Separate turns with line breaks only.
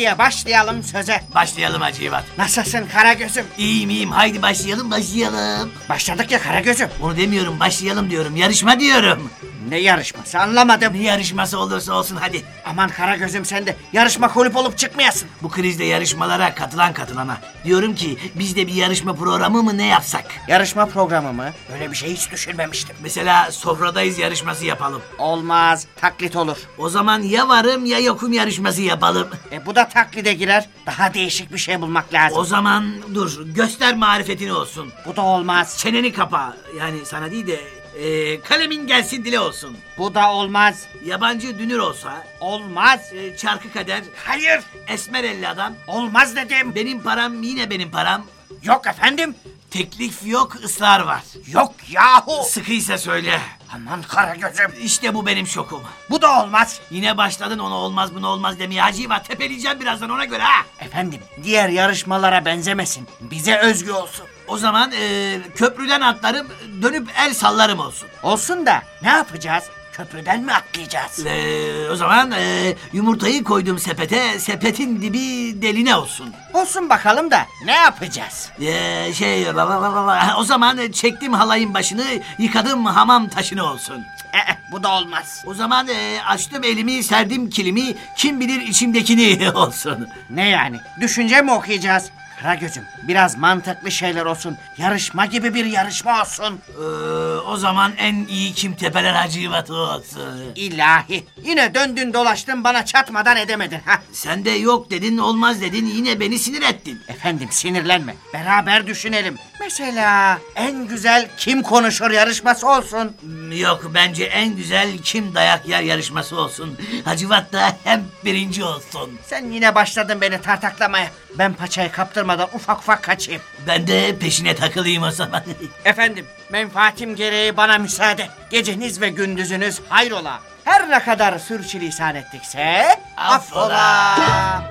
diye başlayalım söze.
Başlayalım Hacivat.
Nasılsın Karagöz'üm?
İyiyim iyiyim. Haydi başlayalım başlayalım.
Başladık ya Karagöz'üm.
Onu demiyorum başlayalım diyorum. Yarışma diyorum.
Ne yarışması anlamadım.
Ne yarışması olursa olsun hadi.
Aman Karagöz'üm sen de yarışma kulüp olup çıkmayasın.
Bu krizde yarışmalara katılan katılana. Diyorum ki biz de bir yarışma programı mı ne yapsak?
Yarışma programı mı? Böyle bir şey hiç düşünmemiştim.
Mesela sofradayız yarışması yapalım.
Olmaz taklit olur.
O zaman ya varım ya yokum yarışması yapalım.
E bu da taklide girer. Daha değişik bir şey bulmak lazım.
O zaman dur göster marifetini olsun.
Bu da olmaz.
Çeneni kapa. Yani sana değil de e, kalemin gelsin dile olsun.
Bu da olmaz.
Yabancı dünür olsa,
Olmaz.
e, çarkı kader,
Hayır.
esmer elli adam.
Olmaz dedim.
Benim param yine benim param.
Yok efendim.
Teklif yok, ısrar var.
Yok yahu.
Sıkıysa söyle.
Aman Karagöz'üm.
İşte bu benim şokum.
Bu da olmaz.
Yine başladın ona olmaz bunu olmaz demeye Hacivat. Tepeleyeceğim birazdan ona göre ha.
Efendim diğer yarışmalara benzemesin. Bize özgü olsun.
O zaman e, köprüden atlarım dönüp el sallarım olsun.
Olsun da ne yapacağız? Köprüden mi atlayacağız?
E, o zaman e, yumurtayı koydum sepete, sepetin dibi deline olsun.
Olsun bakalım da ne yapacağız?
E, şey o zaman çektim halayın başını, yıkadım hamam taşını olsun.
Ee, bu da olmaz.
O zaman e, açtım elimi, serdim kilimi, kim bilir içimdekini olsun.
Ne yani? Düşünce mi okuyacağız? Karagöz'üm biraz mantıklı şeyler olsun. Yarışma gibi bir yarışma olsun.
E, o zaman en iyi kim tepeler hacivatı olsun.
İlahi. Yine döndün dolaştın bana çatmadan edemedin. ha?
Sen de yok dedin, olmaz dedin, yine beni sinir ettin.
Efendim sinirlenme. Beraber düşünelim. Mesela en güzel kim konuşur yarışması olsun.
Yok bence en güzel kim dayak yer yarışması olsun. Hacivat da hem birinci olsun.
Sen yine başladın beni tartaklamaya. Ben paçayı kaptırmadan ufak ufak kaçayım.
Ben de peşine takılayım o zaman.
Efendim menfaatim gereği bana müsaade. Geceniz ve gündüzünüz hayrola. Her ne kadar sürçülisan ettikse affola.
Affola.